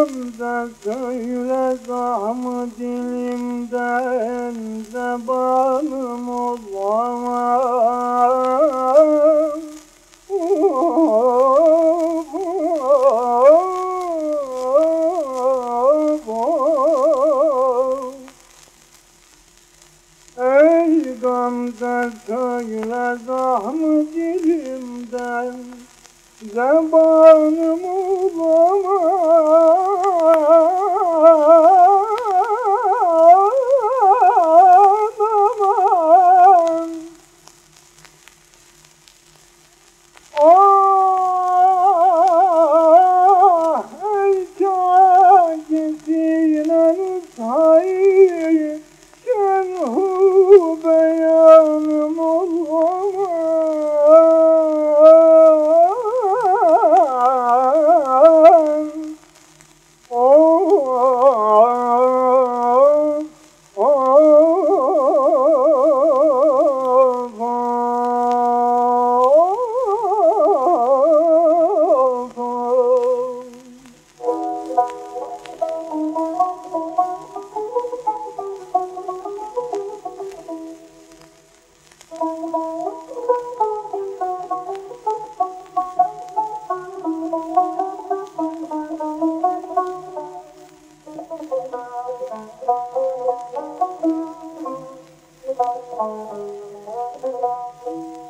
Gamze söyle zahmı dilimden zebanım of. Ey gamze söyle zahmı dilimden Zebanım olamam Oh. Thank you.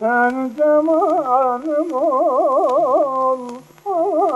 Sen zamanım ol, ol.